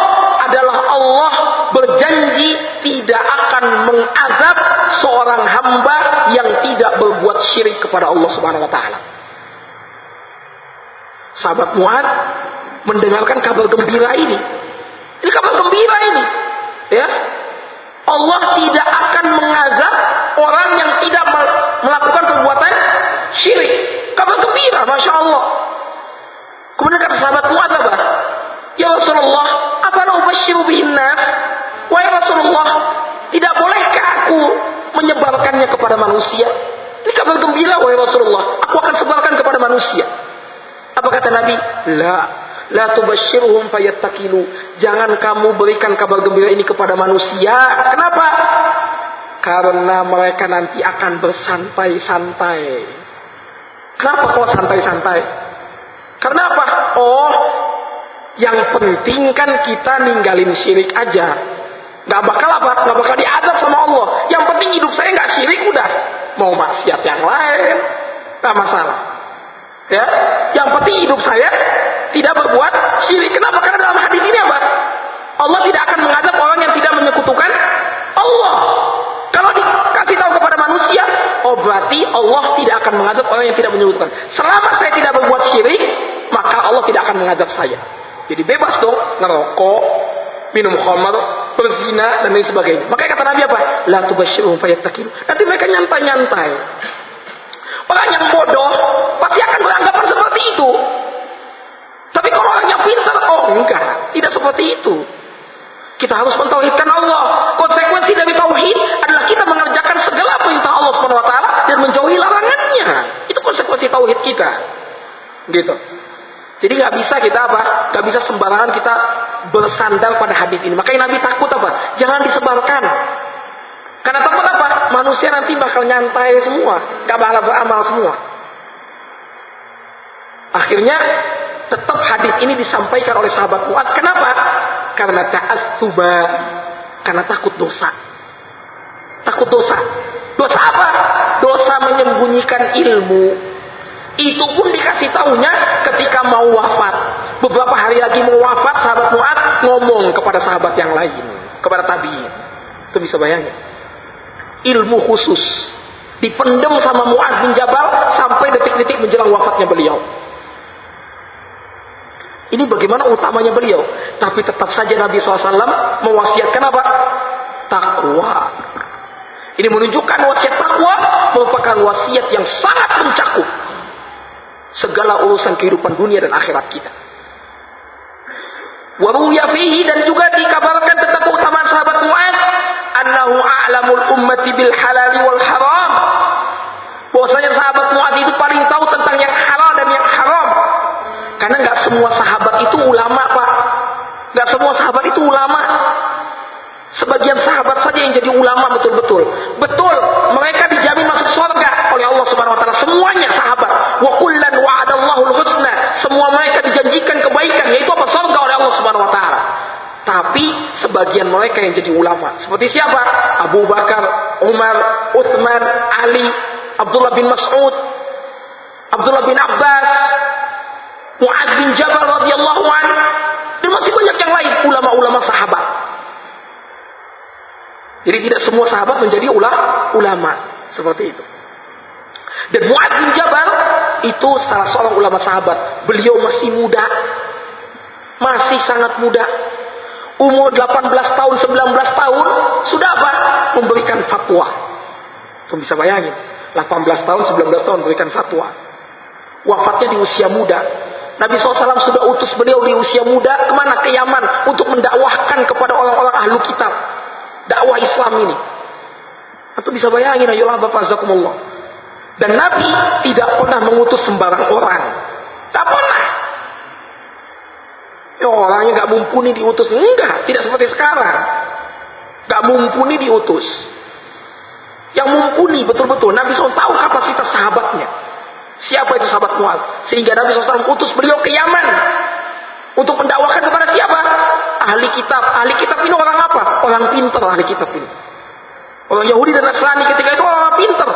adalah Allah berjanji tidak akan mengazab seorang hamba yang tidak berbuat syirik kepada Allah Subhanahu wa taala. Sahabat Muad mendengarkan kabar gembira ini. Ini kabar gembira ini. Ya. Allah tidak akan mengazab orang yang tidak melakukan perbuatan syirik. Kabar gembira, masya Allah. Kemudian kata sahabat Mu'ad apa? Ya Rasulullah, apa ubasyiru bihin nas? Wahai Rasulullah, tidak bolehkah aku menyebarkannya kepada manusia? Ini kabar gembira wahai Rasulullah. Aku akan sebarkan kepada manusia. Apa kata Nabi? La, la tubashirhum fayattakilu. Jangan kamu berikan kabar gembira ini kepada manusia. Kenapa? Karena mereka nanti akan bersantai-santai. Kenapa kok santai-santai? Karena apa? Oh, yang penting kan kita ninggalin syirik aja. Gak bakal apa? Gak bakal diadab sama Allah. Yang penting hidup saya gak syirik udah. Mau maksiat yang lain, gak masalah. Ya, yang penting hidup saya tidak berbuat syirik. Kenapa? Karena dalam hadis ini apa? Allah tidak akan mengadab orang yang tidak menyekutukan Allah. Kalau dikasih tahu kepada manusia, oh berarti Allah tidak akan mengadab orang yang tidak menyekutukan. Selama saya tidak berbuat syirik, maka Allah tidak akan mengadab saya. Jadi bebas dong ngerokok, minum khamar, berzina dan lain sebagainya. Makanya kata Nabi apa? La tubashshirhum fayattaqilu. Nanti mereka nyantai-nyantai. Orang yang bodoh pasti akan beranggapan seperti itu. Tapi kalau orangnya pintar, oh enggak, tidak seperti itu. Kita harus mentauhidkan Allah. Konsekuensi dari tauhid adalah kita mengerjakan segala perintah Allah Subhanahu wa taala dan menjauhi larangannya. Itu konsekuensi tauhid kita. Gitu. Jadi nggak bisa kita apa? Nggak bisa sembarangan kita bersandar pada hadis ini. Makanya Nabi takut apa? Jangan disebarkan. Karena takut apa? Manusia nanti bakal nyantai semua, nggak bakal beramal semua. Akhirnya tetap hadis ini disampaikan oleh sahabat Mu'ad. Kenapa? Karena ta'atsuba, karena takut dosa. Takut dosa. Dosa apa? Dosa menyembunyikan ilmu. Itu pun dikasih tahunya ketika mau wafat. Beberapa hari lagi mau wafat, sahabat Mu'ad ngomong kepada sahabat yang lain, kepada tabi'in. Itu bisa bayangin ilmu khusus dipendam sama Mu'ad bin Jabal sampai detik-detik menjelang wafatnya beliau. Ini bagaimana utamanya beliau. Tapi tetap saja Nabi SAW mewasiatkan apa? Takwa. Ini menunjukkan wasiat takwa merupakan wasiat yang sangat mencakup segala urusan kehidupan dunia dan akhirat kita. Waruya fihi dan juga dikabarkan tentang keutamaan sahabat Mu'ad annahu a'lamul ummati bil halali wal haram. Bahwasanya sahabat Mu'ad itu paling tahu tentang yang halal dan yang haram. Karena nggak semua sahabat itu ulama, Pak. Nggak semua sahabat itu ulama. Sebagian sahabat saja yang jadi ulama betul-betul. Betul, mereka dijamin masuk surga oleh Allah Subhanahu wa taala semuanya sahabat. Wa kullan wa'adallahu husna. Semua mereka dijanjikan kebaikan yaitu apa? Surga oleh Allah Subhanahu wa taala. Tapi sebagian mereka yang jadi ulama. Seperti siapa? Abu Bakar, Umar, Uthman, Ali, Abdullah bin Mas'ud, Abdullah bin Abbas, Mu'ad bin Jabal radhiyallahu an dan masih banyak yang lain ulama-ulama sahabat. Jadi tidak semua sahabat menjadi ulama seperti itu. Dan Mu'ad bin Jabal itu salah seorang ulama sahabat. Beliau masih muda. Masih sangat muda umur 18 tahun, 19 tahun, sudah apa? Memberikan fatwa. Kamu bisa bayangin. 18 tahun, 19 tahun memberikan fatwa. Wafatnya di usia muda. Nabi SAW sudah utus beliau di usia muda ke mana? Ke Yaman untuk mendakwahkan kepada orang-orang ahlu kitab. Dakwah Islam ini. Atau bisa bayangin, ayolah Bapak Zakumullah. Dan Nabi tidak pernah mengutus sembarang orang. Tak pernah. Ya orangnya nggak mumpuni diutus. Enggak, tidak seperti sekarang. Nggak mumpuni diutus. Yang mumpuni betul-betul. Nabi SAW tahu kapasitas sahabatnya. Siapa itu sahabat Mu'ad. Sehingga Nabi SAW utus beliau ke Yaman. Untuk mendakwakan kepada siapa? Ahli kitab. Ahli kitab ini orang apa? Orang pintar ahli kitab ini. Orang Yahudi dan Nasrani ketika itu orang pintar.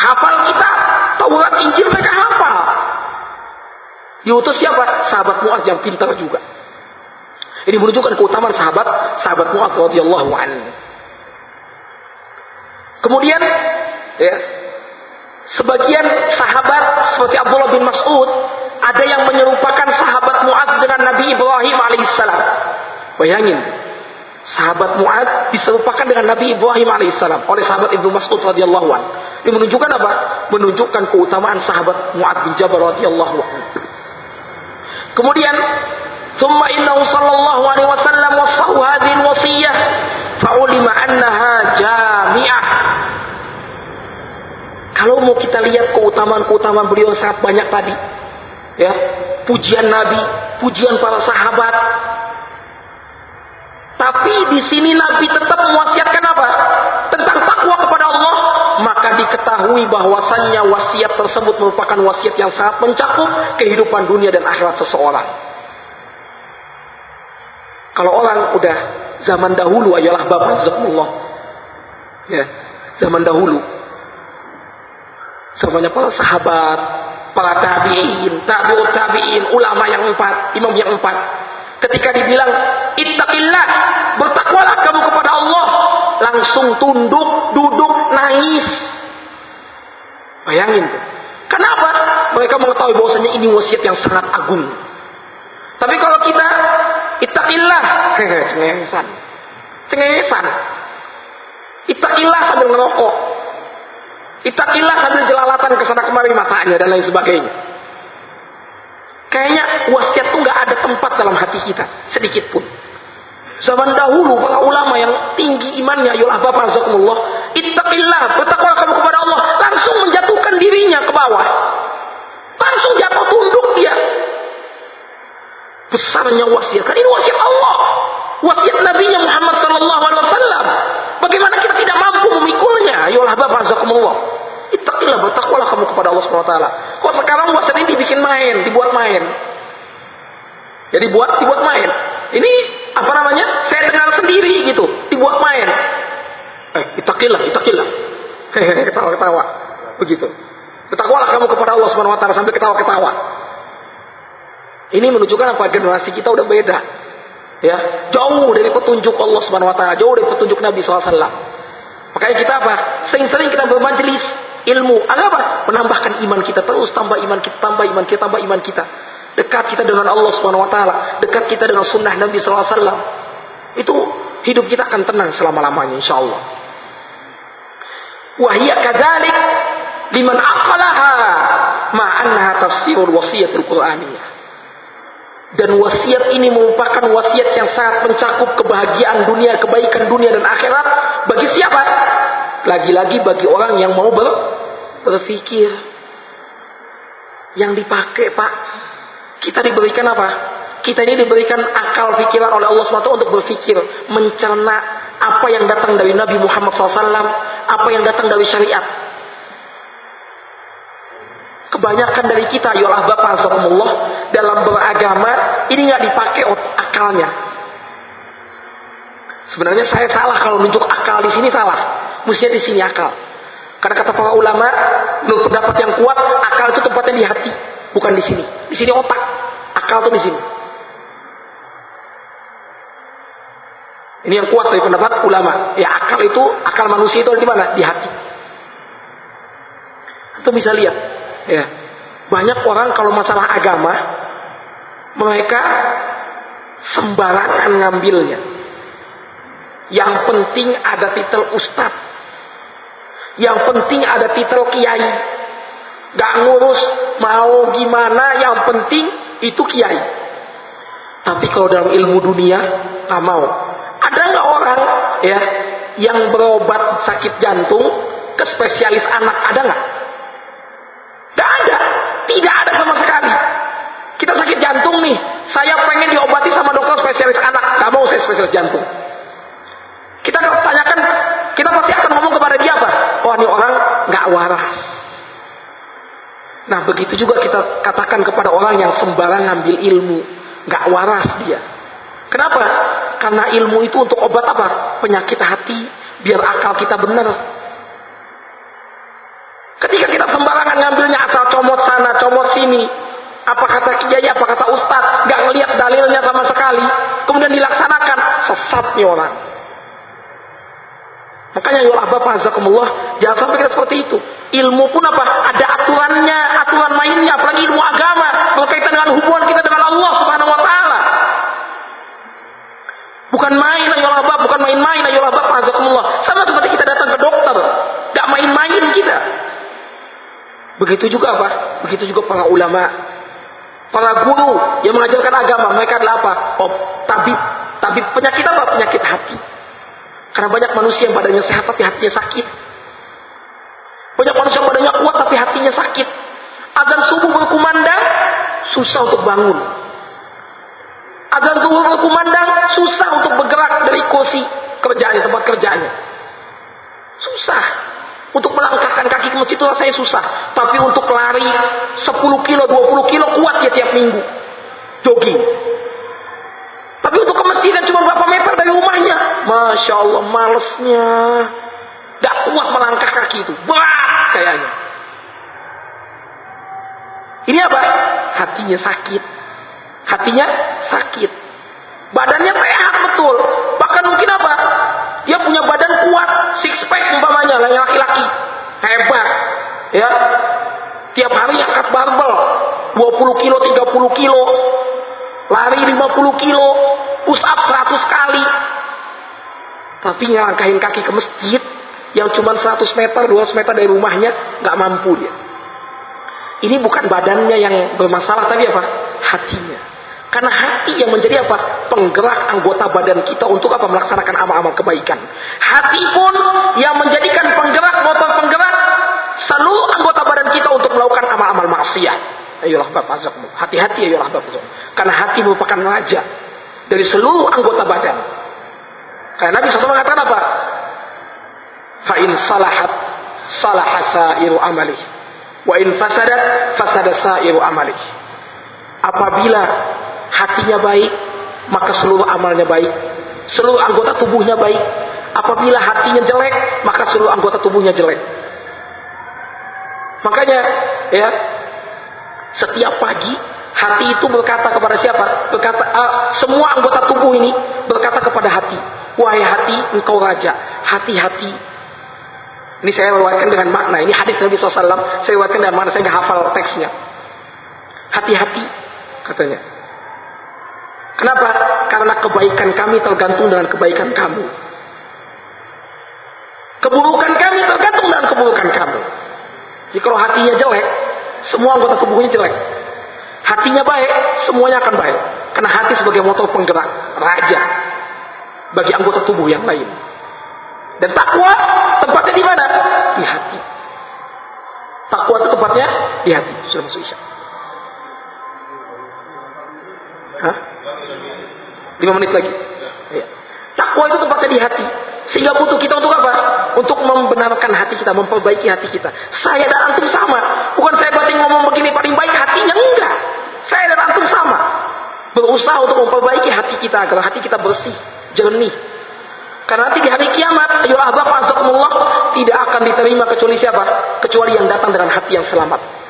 Hafal kitab. Taurat Injil mereka hafal. Diutus siapa? Sahabat Mu'ad yang pintar juga. Ini menunjukkan keutamaan sahabat sahabat Mu'ad radhiyallahu anhu. Kemudian ya, sebagian sahabat seperti Abdullah bin Mas'ud ada yang menyerupakan sahabat Mu'ad dengan Nabi Ibrahim alaihissalam. Bayangin, sahabat Mu'ad diserupakan dengan Nabi Ibrahim alaihissalam oleh sahabat Ibnu Mas'ud radhiyallahu anhu. Ini menunjukkan apa? Menunjukkan keutamaan sahabat Mu'ad bin Jabal radhiyallahu anhu. Kemudian ثم إنه صلى الله عليه وسلم وصاه هذه الوصية فعلم أنها جامعة kalau mau kita lihat keutamaan-keutamaan beliau yang sangat banyak tadi ya pujian Nabi pujian para sahabat tapi di sini Nabi tetap mewasiatkan apa tentang takwa kepada Allah maka diketahui bahwasannya wasiat tersebut merupakan wasiat yang sangat mencakup kehidupan dunia dan akhirat seseorang. Kalau orang udah zaman dahulu ayalah bapak zakumullah. Ya, zaman dahulu. Zamannya para sahabat, para tabi'in, tabi'ut tabi'in, ulama yang empat, imam yang empat. Ketika dibilang, ittaqillah, bertakwalah kamu kepada Allah. Langsung tunduk, duduk, nangis. Bayangin. Kenapa? Mereka mengetahui bahwasanya ini wasiat yang sangat agung. Tapi kalau kita ittaqillah, cengengesan. Cengengesan. Ittaqillah sambil ngerokok. Ittaqillah sambil jelalatan ke sana kemari matanya dan lain sebagainya. Kayaknya wasiat itu nggak ada tempat dalam hati kita sedikit pun. Zaman dahulu para ulama yang tinggi imannya, ya Bapak Azakumullah, ittaqillah, bertakwa kamu kepada Allah, langsung menjatuhkan dirinya ke bawah. Langsung jatuh tunduk dia. Besarnya wasiat, kan ini wasiat Allah. Wasiat Nabi Muhammad sallallahu alaihi wasallam. Bagaimana kita tidak mampu memikulnya? Ya Bapak Azakumullah. Ittaqillah, bertakwalah kamu kepada Allah taala. Kok sekarang wasiat ini dibikin main, dibuat main. Jadi buat dibuat main. Ini apa namanya? Saya dengar sendiri gitu, dibuat main. Eh, itakillah, itakillah. Hehehe, ketawa-ketawa. Begitu. Bertakwalah kamu kepada Allah Subhanahu wa taala sambil ketawa-ketawa. Ini menunjukkan apa generasi kita udah beda. Ya, jauh dari petunjuk Allah Subhanahu wa taala, jauh dari petunjuk Nabi SAW. Makanya kita apa? Sering-sering kita bermajelis ilmu. Agar apa? Menambahkan iman kita terus, tambah iman kita, tambah iman kita, tambah iman kita. Dekat kita dengan Allah Subhanahu wa taala, dekat kita dengan sunnah Nabi sallallahu alaihi. Itu hidup kita akan tenang selama-lamanya insyaallah. Wa hiya kadzalik liman aqalaha ma annaha tafsirul wasiyatul qur'aniyah. Dan wasiat ini merupakan wasiat yang sangat mencakup kebahagiaan dunia, kebaikan dunia dan akhirat bagi siapa? Lagi-lagi bagi orang yang mau ber berpikir. Yang dipakai, Pak, kita diberikan apa? Kita ini diberikan akal pikiran oleh Allah SWT untuk berpikir, mencerna apa yang datang dari Nabi Muhammad SAW, apa yang datang dari syariat. Kebanyakan dari kita, ya Allah Bapak dalam beragama, ini nggak dipakai akalnya. Sebenarnya saya salah kalau menunjuk akal di sini salah. Mestinya di sini akal. Karena kata para ulama, menurut pendapat yang kuat, akal itu tempatnya di hati. Bukan di sini. Di sini otak. Akal tuh di sini. Ini yang kuat dari pendapat ulama. Ya akal itu, akal manusia itu di mana? Di hati. Atau bisa lihat, ya banyak orang kalau masalah agama, mereka sembarangan ngambilnya. Yang penting ada titel ustadz. Yang penting ada titel kiai. Gak ngurus mau gimana, yang penting itu kiai. Tapi kalau dalam ilmu dunia, gak mau. Ada nggak orang ya yang berobat sakit jantung ke spesialis anak? Ada nggak? Gak ada. Tidak ada sama sekali. Kita sakit jantung nih. Saya pengen diobati sama dokter spesialis anak. Gak mau saya spesialis jantung. Kita kalau tanyakan, kita pasti akan ngomong kepada dia apa? Oh ini orang nggak waras. Nah begitu juga kita katakan kepada orang yang sembarang ngambil ilmu, nggak waras dia. Kenapa? Karena ilmu itu untuk obat apa? Penyakit hati, biar akal kita benar. Ketika kita sembarangan ngambilnya asal comot sana, comot sini, apa kata kiai, apa kata ustadz, nggak ngelihat dalilnya sama sekali, kemudian dilaksanakan, sesat nih orang. Makanya ya Allah Bapak Azakumullah, jangan sampai kita seperti itu. Ilmu pun apa? Ada aturannya, aturan mainnya, apalagi ilmu agama, berkaitan dengan hubungan kita dengan Allah Subhanahu wa taala. Bukan main ya Allah Bapak, bukan main-main ya Allah Bapak Azakumullah. Sama seperti kita datang ke dokter, gak main-main kita. Begitu juga apa? Begitu juga para ulama, para guru yang mengajarkan agama, mereka adalah apa? Oh, tabib. Tabib penyakit apa? Penyakit hati. Karena banyak manusia yang badannya sehat tapi hatinya sakit. Banyak manusia yang badannya kuat tapi hatinya sakit. Azan subuh berkumandang, susah untuk bangun. Azan subuh berkumandang, susah untuk bergerak dari kursi kerjaannya, tempat kerjaannya. Susah. Untuk melangkahkan kaki ke masjid itu rasanya susah. Tapi untuk lari 10 kilo, 20 kilo kuat ya tiap minggu. Jogging. Tapi untuk ke masjid yang cuma berapa meter dari rumahnya. Masya Allah, malesnya. Gak kuat melangkah kaki itu. Bah, kayaknya. Ini apa? Hatinya sakit. Hatinya sakit. Badannya sehat betul. Bahkan mungkin apa? Dia punya badan kuat, six pack umpamanya, laki-laki. Hebat. Ya. Tiap hari angkat barbel. 20 kilo, 30 kilo. Lari 50 kilo. Push up 100 kali. Tapi ngelangkahin kaki ke masjid yang cuma 100 meter, 200 meter dari rumahnya, nggak mampu dia. Ini bukan badannya yang bermasalah, tapi apa? Hatinya. Karena hati yang menjadi apa? Penggerak anggota badan kita untuk apa? Melaksanakan amal-amal kebaikan. Hati pun yang menjadikan penggerak, motor penggerak seluruh anggota badan kita untuk melakukan amal-amal maksiat. Ayolah Bapak Hati-hati ayolah Bapak Karena hati merupakan raja dari seluruh anggota badan. Karena Nabi SAW mengatakan apa? Fa'in salahat salahasa iru amali. Wa in fasadat fasada sairu amali. Apabila hatinya baik, maka seluruh amalnya baik. Seluruh anggota tubuhnya baik. Apabila hatinya jelek, maka seluruh anggota tubuhnya jelek. Makanya ya setiap pagi hati itu berkata kepada siapa? Berkata uh, semua anggota tubuh ini berkata kepada hati, wahai hati engkau raja, hati-hati. Ini saya riwayatkan dengan makna. Ini hadis Nabi SAW. Saya riwayatkan dengan makna. Saya nggak hafal teksnya. Hati-hati katanya. Kenapa? Karena kebaikan kami tergantung dengan kebaikan kamu. Keburukan kami tergantung dengan keburukan kamu. Jadi kalau hatinya jelek, semua anggota tubuhnya jelek. Hatinya baik, semuanya akan baik. Karena hati sebagai motor penggerak, raja bagi anggota tubuh yang lain. Dan takwa tempatnya di mana? Di hati. Takwa itu tempatnya di hati. Sudah masuk isya. Lima menit lagi. Ya. Takwa itu tempatnya di hati. Sehingga butuh kita untuk apa? Untuk membenarkan hati kita, memperbaiki hati kita. Saya dan antum sama. Bukan saya batin ngomong begini paling baik hatinya enggak. Saya dan antum sama. Berusaha untuk memperbaiki hati kita agar hati kita bersih, jernih. Karena nanti di hari kiamat, ayolah Bapak Azakumullah, tidak akan diterima kecuali siapa? Kecuali yang datang dengan hati yang selamat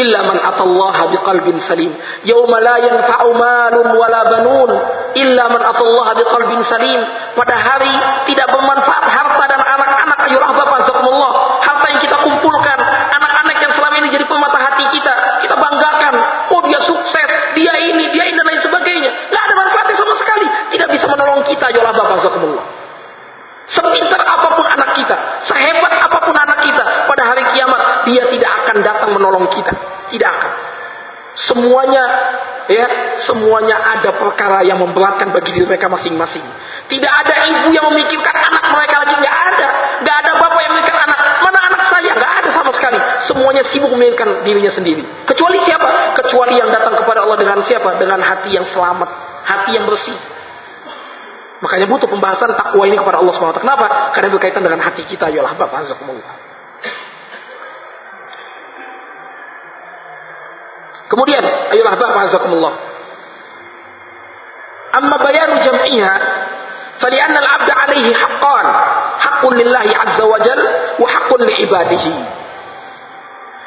illa man atallaha biqalbin salim. Yauma la yanfa'u malun wala banun illa man atallaha biqalbin salim. Pada hari tidak bermanfaat harta dan anak-anak. Ayolah bapak zakumullah harta yang kita kumpulkan anak-anak yang selama ini jadi pemata hati kita kita banggakan. Oh dia sukses dia ini dia ini dan lain sebagainya. Nggak ada manfaatnya sama sekali. Tidak bisa menolong kita ayolah bapak zakumullah Sepintar apa pun anak kita, sehebat apa pun anak kita, pada hari kiamat dia tidak akan datang menolong kita. Tidak akan. Semuanya ya, semuanya ada perkara yang memberatkan bagi diri mereka masing-masing. Tidak ada ibu yang memikirkan anak mereka lagi, nggak ada. Nggak ada bapak yang memikirkan anak. Mana anak saya? Nggak ada sama sekali. Semuanya sibuk memikirkan dirinya sendiri. Kecuali siapa? Kecuali yang datang kepada Allah dengan siapa? Dengan hati yang selamat, hati yang bersih. Makanya butuh pembahasan takwa ini kepada Allah SWT. Kenapa? Karena berkaitan dengan hati kita. Ya Allah, Bapak. Kemudian, ayolah Bapak Azakumullah. Amma bayaru jam'iha, fali'anna al-abda alaihi lillahi azza wa jal, wa haqqun li'ibadihi.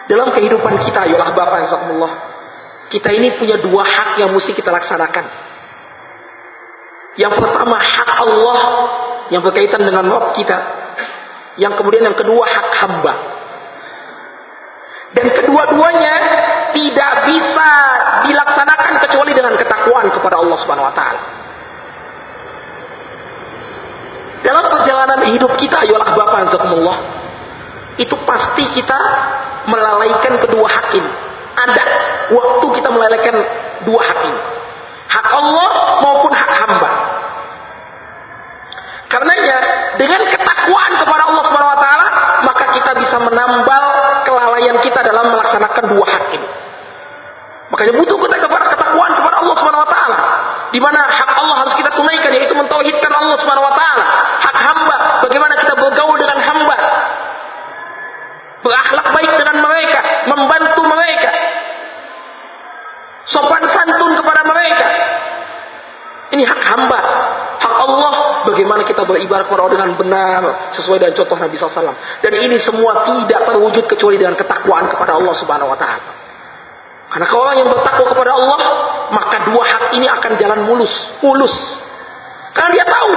Dalam kehidupan kita, ayolah Bapak Azakumullah. Kita ini punya dua hak yang mesti kita laksanakan. Yang pertama hak Allah yang berkaitan dengan Rabb kita. Yang kemudian yang kedua hak hamba. Dan kedua-duanya tidak bisa dilaksanakan kecuali dengan ketakwaan kepada Allah Subhanahu wa taala. Dalam perjalanan hidup kita, ayolah Bapak Azakumullah, itu pasti kita melalaikan kedua hak ini. Ada waktu kita melalaikan dua hak ini. Hak Allah maupun hak hamba. Karenanya dengan ketakwaan kepada Allah Subhanahu wa taala, maka kita bisa menambal kelalaian kita dalam melaksanakan dua hak ini. Makanya butuh kita kepada ketakwaan kepada Allah Subhanahu wa taala. Di mana hak Allah harus kita tunaikan yaitu mentauhidkan Allah Subhanahu wa taala. Hak hamba, bagaimana kita bergaul dengan hamba. Berakhlak baik dengan mereka, membantu mereka. Sopan santun kepada mereka. Ini hak hamba. Hak Allah bagaimana kita beribadah kepada dengan benar sesuai dengan contoh Nabi SAW. Dan ini semua tidak terwujud kecuali dengan ketakwaan kepada Allah Subhanahu Wa Taala. Karena kalau orang yang bertakwa kepada Allah, maka dua hak ini akan jalan mulus, mulus. Karena dia tahu,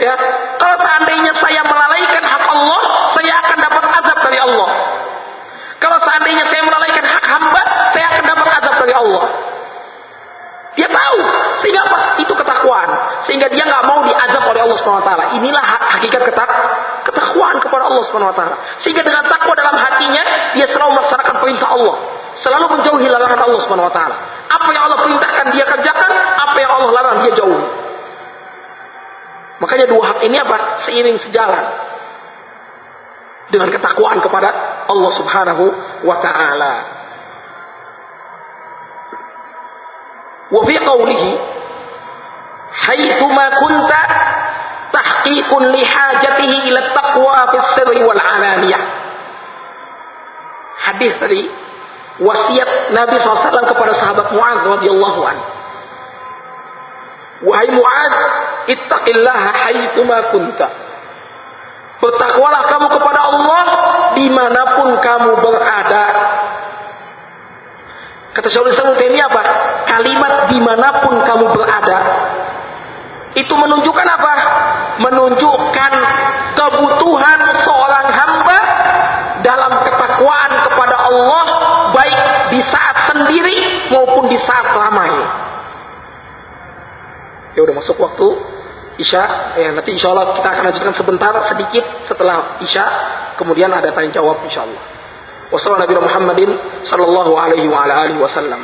ya, kalau seandainya saya melalaikan hak Allah, saya akan dapat azab dari Allah. Kalau seandainya saya melalaikan hak hamba, saya akan dapat azab dari Allah. Dia tahu, sehingga apa? Itu ketakwaan. Sehingga dia nggak mau diazab SWT. Inilah hakikat ketak ketakwaan kepada Allah SWT. Sehingga dengan takwa dalam hatinya, dia selalu melaksanakan perintah Allah. Selalu menjauhi larangan Allah SWT. Apa yang Allah perintahkan dia kerjakan, apa yang Allah larang dia jauhi. Makanya dua hak ini apa? Seiring sejalan dengan ketakwaan kepada Allah Subhanahu wa taala. Wa fi qawlihi kunta tahqiqun li hajatihi ila taqwa fi sirri wal alaniyah. Hadis tadi wasiat Nabi SAW kepada sahabat Mu'adz radhiyallahu anhu. Wahai Mu'adz, ittaqillaha haitsuma kunta. Bertakwalah kamu kepada Allah di mana pun kamu berada. Kata Syaikhul Islam ini apa? Kalimat di mana pun kamu berada. Itu menunjukkan apa? Menunjukkan kebutuhan seorang hamba dalam ketakwaan kepada Allah baik di saat sendiri maupun di saat ramai. Ya udah masuk waktu Isya, ya nanti insya Allah kita akan lanjutkan sebentar sedikit setelah Isya, kemudian ada tanya jawab insya Allah. Wassalamualaikum warahmatullahi wabarakatuh.